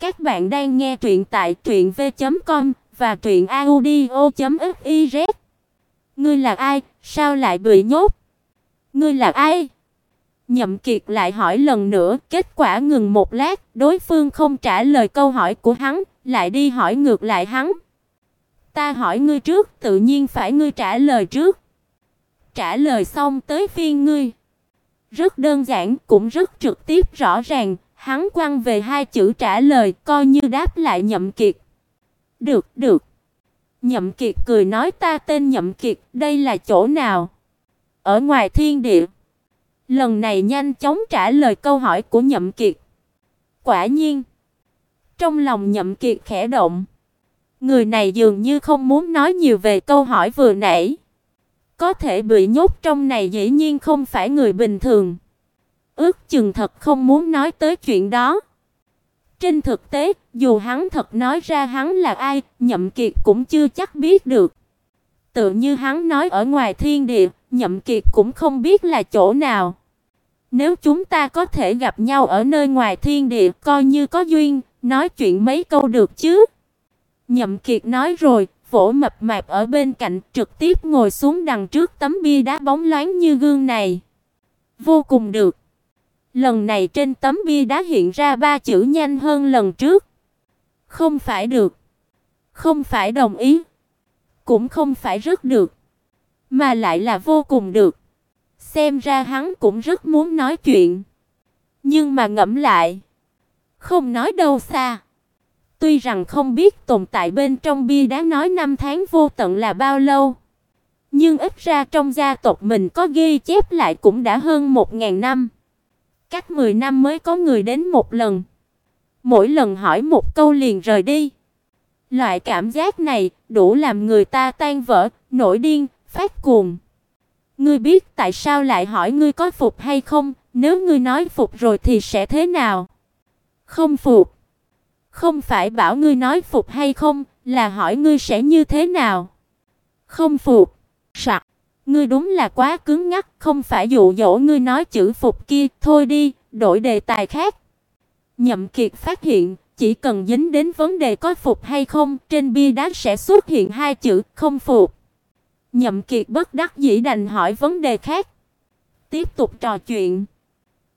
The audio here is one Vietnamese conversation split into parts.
Các bạn đang nghe truyện tại truyệnv.com và truyệnaudio.fiz. Ngươi là ai, sao lại bị nhốt? Ngươi là ai? Nhậm Kiệt lại hỏi lần nữa, kết quả ngừng một lát, đối phương không trả lời câu hỏi của hắn, lại đi hỏi ngược lại hắn. Ta hỏi ngươi trước, tự nhiên phải ngươi trả lời trước. Trả lời xong tới phiên ngươi. Rất đơn giản, cũng rất trực tiếp rõ ràng, hắn quăng về hai chữ trả lời, coi như đáp lại Nhậm Kiệt. Được, được. Nhậm Kiệt cười nói ta tên Nhậm Kiệt, đây là chỗ nào? Ở ngoài thiên địa. Lần này nhanh chóng trả lời câu hỏi của Nhậm Kiệt. Quả nhiên, trong lòng Nhậm Kiệt khẽ động. Người này dường như không muốn nói nhiều về câu hỏi vừa nãy. Có thể bị nhốt trong này dĩ nhiên không phải người bình thường. Ước chừng thật không muốn nói tới chuyện đó. Trên thực tế, dù hắn thật nói ra hắn là ai, Nhậm Kiệt cũng chưa chắc biết được. Tự như hắn nói ở ngoài thiên địa, Nhậm Kiệt cũng không biết là chỗ nào. Nếu chúng ta có thể gặp nhau ở nơi ngoài thiên địa, coi như có duyên, nói chuyện mấy câu được chứ. Nhậm Kiệt nói rồi, vỗ mập mạp ở bên cạnh, trực tiếp ngồi xuống đằng trước tấm bia đá bóng loáng như gương này. Vô cùng được. Lần này trên tấm bia đá hiện ra ba chữ nhanh hơn lần trước. Không phải được, không phải đồng ý, cũng không phải rất được, mà lại là vô cùng được. Xem ra hắn cũng rất muốn nói chuyện, nhưng mà ngẫm lại, không nói đâu xa. Tuy rằng không biết tồn tại bên trong bia đá nói năm tháng vô tận là bao lâu, nhưng ít ra trong gia tộc mình có ghi chép lại cũng đã hơn một ngàn năm. Cách 10 năm mới có người đến một lần. Mỗi lần hỏi một câu liền rời đi. Loại cảm giác này đủ làm người ta tan vỡ, nổi điên, phát cuồng. Ngươi biết tại sao lại hỏi ngươi có phục hay không, nếu ngươi nói phục rồi thì sẽ thế nào? Không phục. Không phải bảo ngươi nói phục hay không, là hỏi ngươi sẽ như thế nào? Không phục. Sặc. Ngươi đúng là quá cứng ngắc, không phải dụ dỗ ngươi nói chữ phục kia, thôi đi, đổi đề tài khác. Nhậm Kiệt phát hiện, chỉ cần dính đến vấn đề có phục hay không, trên bia đá sẽ xuất hiện hai chữ không phục. Nhậm Kiệt bất đắc dĩ đành hỏi vấn đề khác. Tiếp tục trò chuyện.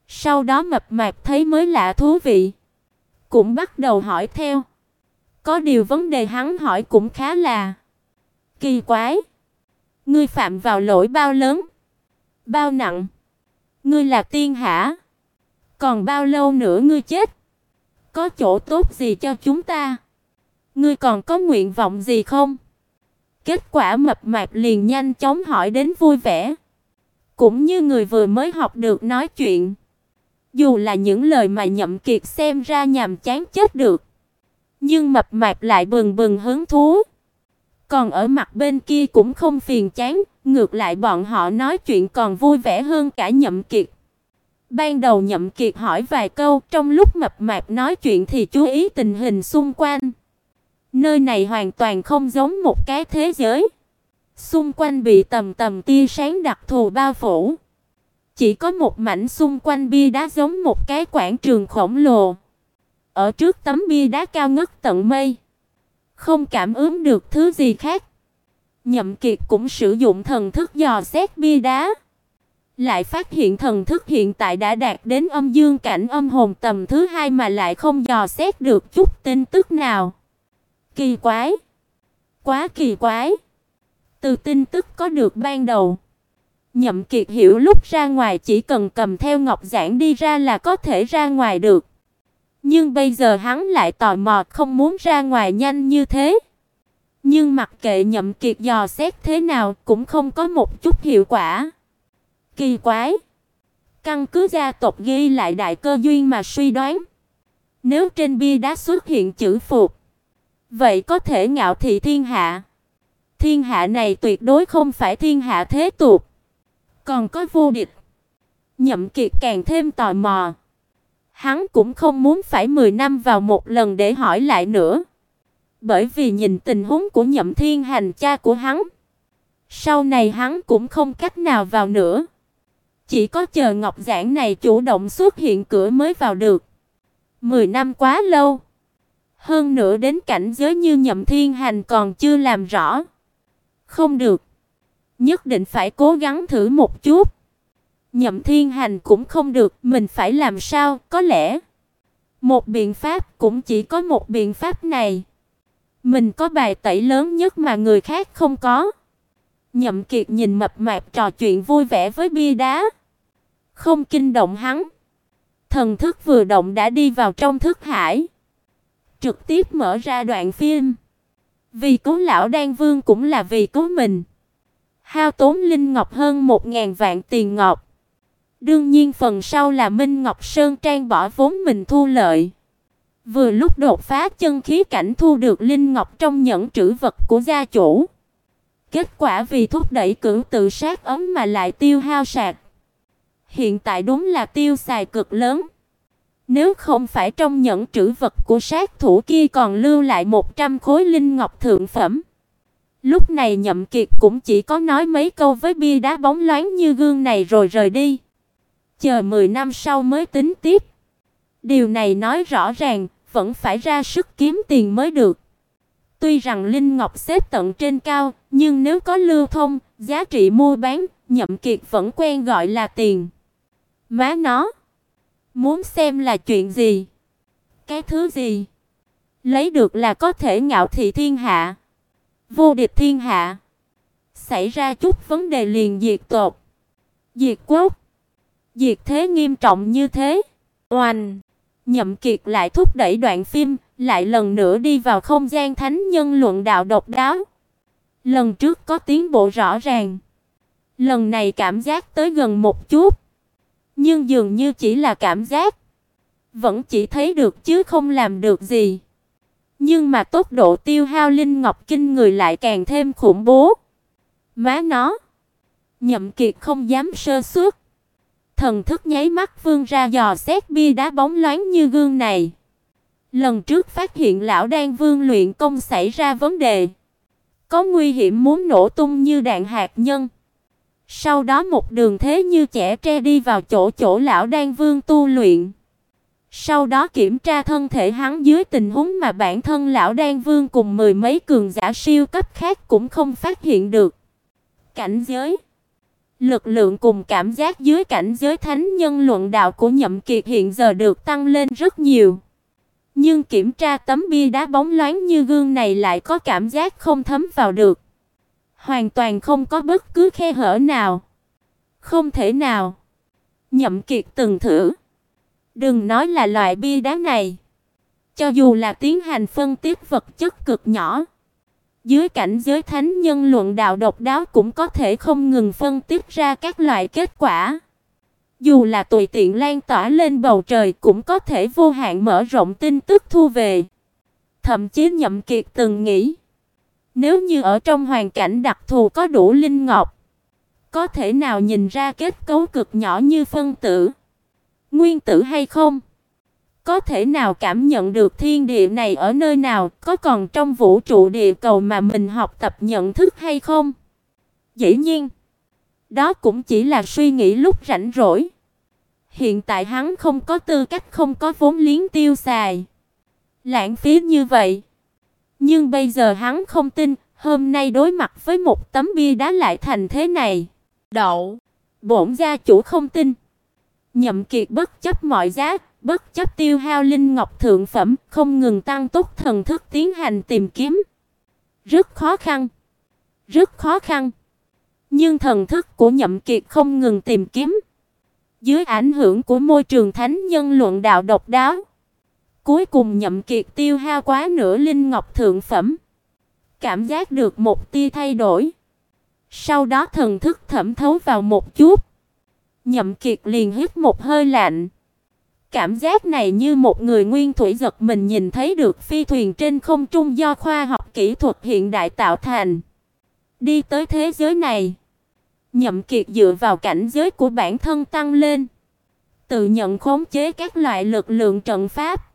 Sau đó mập mạp thấy mới lạ thú vị, cũng bắt đầu hỏi theo. Có điều vấn đề hắn hỏi cũng khá là kỳ quái. Ngươi phạm vào lỗi bao lớn? Bao nặng? Ngươi là tiên hả? Còn bao lâu nữa ngươi chết? Có chỗ tốt gì cho chúng ta? Ngươi còn có nguyện vọng gì không? Kết quả mập mạp liền nhanh chóng hỏi đến vui vẻ. Cũng như người vừa mới học được nói chuyện. Dù là những lời mà Nhậm Kiệt xem ra nhàm chán chết được, nhưng mập mạp lại bừng bừng hứng thú. Còn ở mặt bên kia cũng không phiền chán, ngược lại bọn họ nói chuyện còn vui vẻ hơn cả Nhậm Kiệt. Ban đầu Nhậm Kiệt hỏi vài câu, trong lúc mập mạp nói chuyện thì chú ý tình hình xung quanh. Nơi này hoàn toàn không giống một cái thế giới. Xung quanh bị tầm tầm tia sáng đặc thù bao phủ. Chỉ có một mảnh xung quanh bia đá giống một cái quảng trường khổng lồ. Ở trước tấm bia đá cao ngất tận mây, không cảm ứng được thứ gì khác. Nhậm Kiệt cũng sử dụng thần thức dò xét bia đá, lại phát hiện thần thức hiện tại đã đạt đến âm dương cảnh âm hồn tầm thứ hai mà lại không dò xét được chút tin tức nào. Kỳ quái, quá kỳ quái. Từ tin tức có được ban đầu, Nhậm Kiệt hiểu lúc ra ngoài chỉ cần cầm theo ngọc giản đi ra là có thể ra ngoài được. Nhưng bây giờ hắn lại tò mò không muốn ra ngoài nhanh như thế. Nhưng mặc kệ Nhậm Kiệt dò xét thế nào cũng không có một chút hiệu quả. Kỳ quái. Căn cứ gia tộc ghi lại đại cơ duyên mà suy đoán. Nếu trên bia đá xuất hiện chữ phục, vậy có thể ngạo thị thiên hạ. Thiên hạ này tuyệt đối không phải thiên hạ thế tục, còn có vô địch. Nhậm Kiệt càng thêm tò mò. Hắn cũng không muốn phải 10 năm vào một lần để hỏi lại nữa. Bởi vì nhìn tình huống của Nhậm Thiên Hành cha của hắn, sau này hắn cũng không cách nào vào nữa. Chỉ có chờ Ngọc Giản này chủ động xuất hiện cửa mới vào được. 10 năm quá lâu. Hơn nữa đến cảnh giới như Nhậm Thiên Hành còn chưa làm rõ. Không được, nhất định phải cố gắng thử một chút. Nhậm Thiên Hành cũng không được, mình phải làm sao? Có lẽ một biện pháp cũng chỉ có một biện pháp này. Mình có bài tẩy lớn nhất mà người khác không có. Nhậm Kiệt nhìn mập mạp trò chuyện vui vẻ với bia đá, không kinh động hắn. Thần thức vừa động đã đi vào trong thức hải, trực tiếp mở ra đoạn phim. Vì cứu lão Đan Vương cũng là vì cứu mình. Hao tốn linh ngọc hơn một ngàn vạn tiền ngọc. Đương nhiên phần sau là Minh Ngọc Sơn Trang bỏ vốn mình thu lợi. Vừa lúc đột phá chân khí cảnh thu được linh ngọc trong nhẫn trữ vật của gia chủ. Kết quả vì thúc đẩy cửu tự sát ấm mà lại tiêu hao sạc. Hiện tại đúng là tiêu xài cực lớn. Nếu không phải trong nhẫn trữ vật của sát thủ kia còn lưu lại 100 khối linh ngọc thượng phẩm. Lúc này Nhậm Kiệt cũng chỉ có nói mấy câu với bia đá bóng loáng như gương này rồi rời đi. Chờ 10 năm sau mới tính tiếp. Điều này nói rõ ràng, vẫn phải ra sức kiếm tiền mới được. Tuy rằng linh ngọc xếp tận trên cao, nhưng nếu có lưu thông, giá trị mua bán, Nhậm Kiệt vẫn quen gọi là tiền. Má nó, muốn xem là chuyện gì? Cái thứ gì? Lấy được là có thể ngạo thị thiên hạ, vô địch thiên hạ. Xảy ra chút vấn đề liền diệt tộc, diệt quốc, diệt thế nghiêm trọng như thế. Oanh! Nhậm Kiệt lại thúc đẩy đoạn phim, lại lần nữa đi vào không gian thánh nhân luận đạo độc đáo. Lần trước có tiến bộ rõ ràng, lần này cảm giác tới gần một chút, nhưng dường như chỉ là cảm giác, vẫn chỉ thấy được chứ không làm được gì. Nhưng mà tốc độ tiêu hao linh ngọc kinh người lại càng thêm khủng bố. Má nó, Nhậm Kiệt không dám sơ suất. Thần thức nháy mắt vươn ra dò xét bia đá bóng loáng như gương này. Lần trước phát hiện lão Đan Vương luyện công xảy ra vấn đề, có nguy hiểm muốn nổ tung như đạn hạt nhân. Sau đó một đường thế như trẻ tre đi vào chỗ chỗ lão Đan Vương tu luyện. Sau đó kiểm tra thân thể hắn dưới tình huống mà bản thân lão Đan Vương cùng mười mấy cường giả siêu cấp khác cũng không phát hiện được. Cảnh giới Lực lượng cùng cảm giác dưới cảnh giới thánh nhân luận đạo của Nhậm Kiệt hiện giờ được tăng lên rất nhiều. Nhưng kiểm tra tấm bia đá bóng loáng như gương này lại có cảm giác không thấm vào được. Hoàn toàn không có bất cứ khe hở nào. Không thể nào. Nhậm Kiệt từng thử. Đừng nói là loại bia đá này. Cho dù là tiến hành phân tích vật chất cực nhỏ, dưới cảnh giới thánh nhân luận đạo độc đáo cũng có thể không ngừng phân tích ra các loại kết quả. Dù là tùy tiện lan tỏa lên bầu trời cũng có thể vô hạn mở rộng tin tức thu về. Thậm chí Nhậm Kiệt từng nghĩ, nếu như ở trong hoàn cảnh đặc thù có đủ linh ngọc, có thể nào nhìn ra kết cấu cực nhỏ như phân tử, nguyên tử hay không? Có thể nào cảm nhận được thiên địa này ở nơi nào, có còn trong vũ trụ địa cầu mà mình học tập nhận thức hay không? Dĩ nhiên, đó cũng chỉ là suy nghĩ lúc rảnh rỗi. Hiện tại hắn không có tư cách không có vốn liếng tiêu xài. Lãng phí như vậy. Nhưng bây giờ hắn không tin, hôm nay đối mặt với một tấm bia đá lại thành thế này. Đậu, bổn gia chủ không tin. Nhậm Kiệt bất chấp mọi giá, bất chấp tiêu hao linh ngọc thượng phẩm, không ngừng tăng tốc thần thức tiến hành tìm kiếm. Rất khó khăn, rất khó khăn. Nhưng thần thức của Nhậm Kiệt không ngừng tìm kiếm. Dưới ảnh hưởng của môi trường thánh nhân luận đạo độc đáo, cuối cùng Nhậm Kiệt tiêu hao quá nửa linh ngọc thượng phẩm. Cảm giác được một tia thay đổi. Sau đó thần thức thẩm thấu vào một chút. Nhậm Kiệt liền hít một hơi lạnh. Cảm giác này như một người nguyên thủy giật mình nhìn thấy được phi thuyền trên không trung do khoa học kỹ thuật hiện đại tạo thành. Đi tới thế giới này, Nhậm Kiệt dựa vào cảnh giới của bản thân tăng lên, tự nhận khống chế các loại lực lượng trận pháp.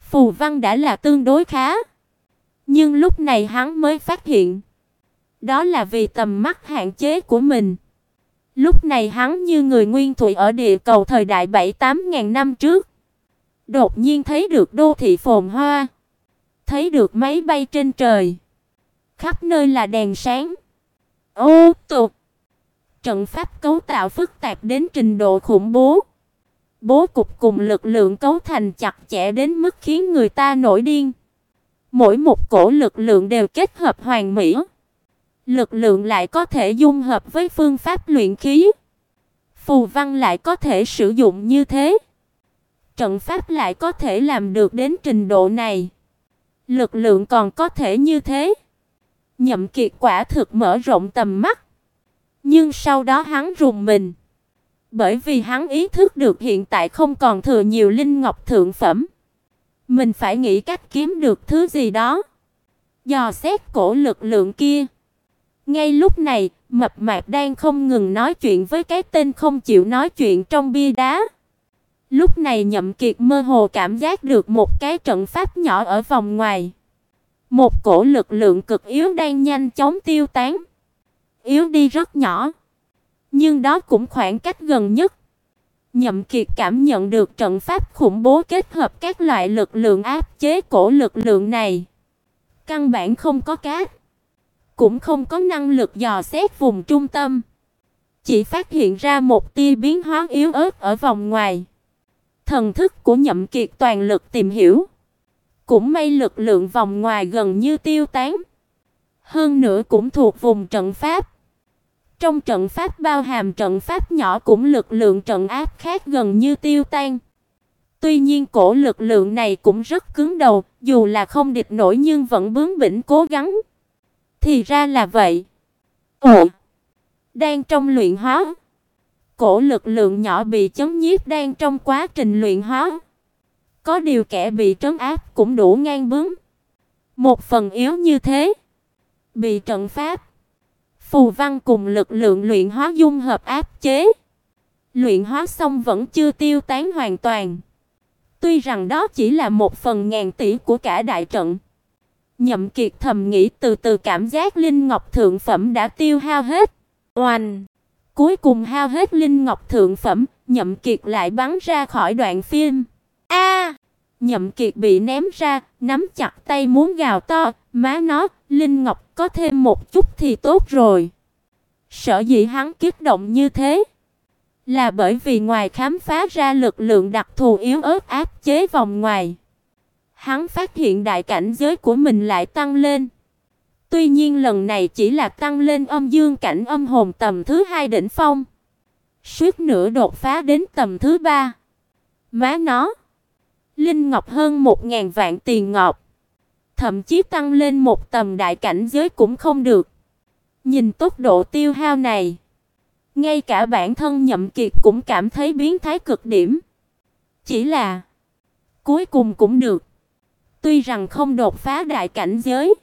Phù văn đã là tương đối khá, nhưng lúc này hắn mới phát hiện, đó là vì tầm mắt hạn chế của mình. Lúc này hắn như người nguyên thủy ở địa cầu thời đại 7-8 ngàn năm trước. Đột nhiên thấy được đô thị phồn hoa. thấy được máy bay trên trời. Khắp nơi là đèn sáng. Ô tục. Trận pháp cấu tạo phức tạp đến trình độ khủng bố. Bố cục cùng lực lượng cấu thành chặt chẽ đến mức khiến người ta nổi điên. Mỗi một cổ lực lượng đều kết hợp hoàn mỹ. Lực lượng lại có thể dung hợp với phương pháp luyện khí. Phù văn lại có thể sử dụng như thế. Trận pháp lại có thể làm được đến trình độ này. Lực lượng còn có thể như thế. Nhậm Kiệt quả thực mở rộng tầm mắt. Nhưng sau đó hắn rùng mình. Bởi vì hắn ý thức được hiện tại không còn thừa nhiều linh ngọc thượng phẩm. Mình phải nghĩ cách kiếm được thứ gì đó. Dò xét cổ lực lượng kia. Ngay lúc này, mập mạp đang không ngừng nói chuyện với cái tên không chịu nói chuyện trong bia đá. Lúc này Nhậm Kiệt mơ hồ cảm giác được một cái trận pháp nhỏ ở vòng ngoài. Một cổ lực lượng cực yếu đang nhanh chóng tiêu tán. Yếu đi rất nhỏ, nhưng đó cũng khoảng cách gần nhất. Nhậm Kiệt cảm nhận được trận pháp khủng bố kết hợp các loại lực lượng áp chế cổ lực lượng này. Căn bản không có cách cũng không có năng lực dò xét vùng trung tâm, chỉ phát hiện ra một tia biến hóa yếu ớt ở vòng ngoài. Thần thức của Nhậm Kiệt toàn lực tìm hiểu, cũng may lực lượng vòng ngoài gần như tiêu tán, hơn nữa cũng thuộc vùng trận pháp. Trong trận pháp bao hàm trận pháp nhỏ cũng lực lượng trận áp khác gần như tiêu tan. Tuy nhiên cổ lực lượng này cũng rất cứng đầu, dù là không địch nổi nhưng vẫn bướng bỉnh cố gắng. Thì ra là vậy. Ồ. Đang trong luyện hóa. Cổ lực lượng nhỏ bị chấn nhiếp đang trong quá trình luyện hóa. Có điều kẻ bị trấn áp cũng đủ ngang bướng. Một phần yếu như thế, bị trận pháp phù văn cùng lực lượng luyện hóa dung hợp áp chế. Luyện hóa xong vẫn chưa tiêu tán hoàn toàn. Tuy rằng đó chỉ là một phần ngàn tỷ của cả đại trận. Nhậm Kiệt thầm nghĩ từ từ cảm giác linh ngọc thượng phẩm đã tiêu hao hết. Oanh! Cuối cùng hao hết linh ngọc thượng phẩm, Nhậm Kiệt lại bắn ra khỏi đoạn phim. A! Nhậm Kiệt bị ném ra, nắm chặt tay muốn gào to, má nó, Linh Ngọc có thêm một chút thì tốt rồi. Sở dĩ hắn kích động như thế là bởi vì ngoài khám phá ra lực lượng đặc thù yếu ớt áp chế vòng ngoài, hắn phát hiện đại cảnh giới của mình lại tăng lên. Tuy nhiên lần này chỉ là tăng lên âm dương cảnh âm hồn tầm thứ hai đỉnh phong, suýt nữa đột phá đến tầm thứ ba. Má nó, linh ngọc hơn một ngàn vạn tiền ngọc thậm chí tăng lên một tầm đại cảnh giới cũng không được. Nhìn tốc độ tiêu hao này, ngay cả bản thân Nhậm Kiệt cũng cảm thấy biến thái cực điểm. Chỉ là cuối cùng cũng được. Tuy rằng không đột phá đại cảnh giới,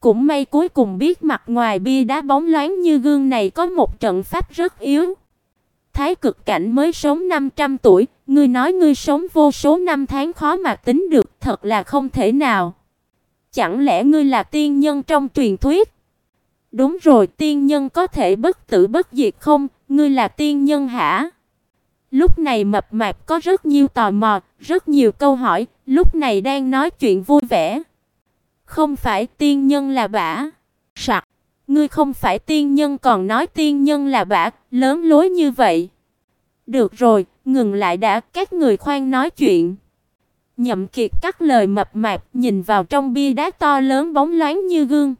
cũng may cuối cùng biết mặt ngoài bia đá bóng loáng như gương này có một trận pháp rất yếu. Thái cực cảnh mới sống 500 tuổi, ngươi nói ngươi sống vô số năm tháng khó mà tính được, thật là không thể nào. Chẳng lẽ ngươi là tiên nhân trong truyền thuyết? Đúng rồi, tiên nhân có thể bất tử bất diệt không? Ngươi là tiên nhân hả? Lúc này mập mạp có rất nhiều tò mò, rất nhiều câu hỏi, lúc này đang nói chuyện vui vẻ. Không phải tiên nhân là bả. Sặc, ngươi không phải tiên nhân còn nói tiên nhân là bả, lớn lối như vậy. Được rồi, ngừng lại đã, các người khoan nói chuyện. Nhậm Kiệt cắt lời mập mạp, nhìn vào trong bia đá to lớn bóng loáng như gương.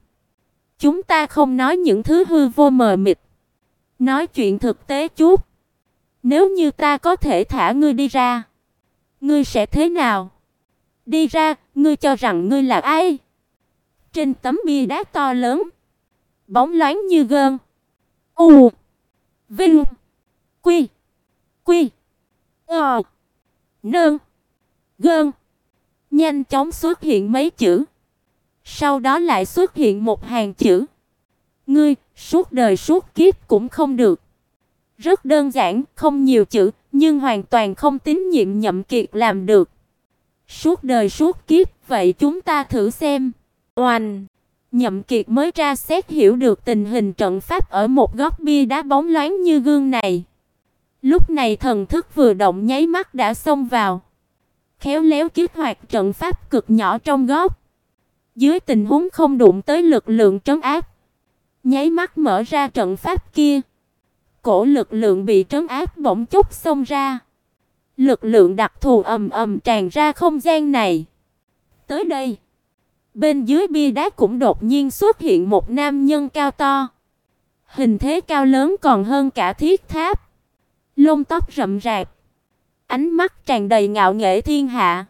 Chúng ta không nói những thứ hư vô mờ mịt, nói chuyện thực tế chút. Nếu như ta có thể thả ngươi đi ra, ngươi sẽ thế nào? Đi ra, ngươi cho rằng ngươi là ai? Trên tấm bia đá to lớn, bóng loáng như gương. U, Vinh, Quy, Quy, Ờ, Nương gơn. Nhanh chóng xuất hiện mấy chữ. Sau đó lại xuất hiện một hàng chữ. Ngươi, suốt đời suốt kiếp cũng không được. Rất đơn giản, không nhiều chữ, nhưng hoàn toàn không tín nhiệm Nhậm Kiệt làm được. Suốt đời suốt kiếp, vậy chúng ta thử xem. Oanh! Nhậm Kiệt mới ra xét hiểu được tình hình trận pháp ở một góc bia đá bóng loáng như gương này. Lúc này thần thức vừa động nháy mắt đã xông vào khéo léo kích hoạt trận pháp cực nhỏ trong góc. Dưới tình huống không đụng tới lực lượng trấn áp, nháy mắt mở ra trận pháp kia, cổ lực lượng bị trấn áp bỗng chốc xông ra. Lực lượng đặc thù ầm ầm tràn ra không gian này. Tới đây, bên dưới bia đá cũng đột nhiên xuất hiện một nam nhân cao to. Hình thế cao lớn còn hơn cả thiết tháp. Lông tóc rậm rạp, ánh mắt tràn đầy ngạo nghễ thiên hạ,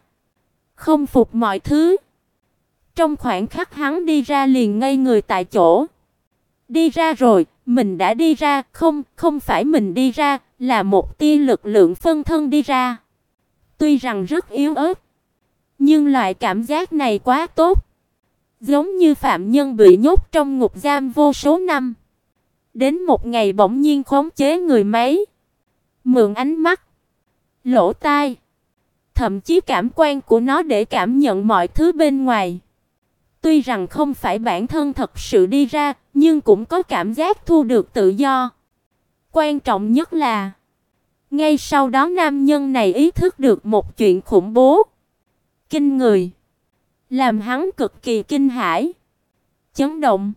không phục mọi thứ. Trong khoảnh khắc hắn đi ra liền ngây người tại chỗ. Đi ra rồi, mình đã đi ra, không, không phải mình đi ra, là một tia lực lượng phân thân đi ra. Tuy rằng rất yếu ớt, nhưng loại cảm giác này quá tốt. Giống như phạm nhân bị nhốt trong ngục giam vô số năm. Đến một ngày bỗng nhiên khống chế người máy, mượn ánh mắt, lỗ tai, thậm chí cảm quan của nó để cảm nhận mọi thứ bên ngoài. Tuy rằng không phải bản thân thật sự đi ra, nhưng cũng có cảm giác thu được tự do. Quan trọng nhất là ngay sau đó nam nhân này ý thức được một chuyện khủng bố, kinh người, làm hắn cực kỳ kinh hãi, chấn động.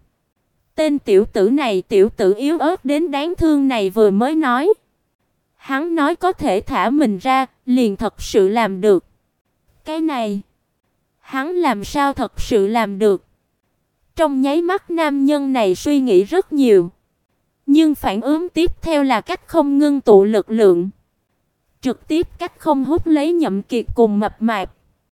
Tên tiểu tử này, tiểu tử yếu ớt đến đáng thương này vừa mới nói, hắn nói có thể thả mình ra, liền thật sự làm được. Cái này, hắn làm sao thật sự làm được? Trong nháy mắt nam nhân này suy nghĩ rất nhiều. Nhưng phản ứng tiếp theo là cách không ngưng tụ lực lượng. Trực tiếp cách không hút lấy Nhậm Kiệt cùng mập mạp.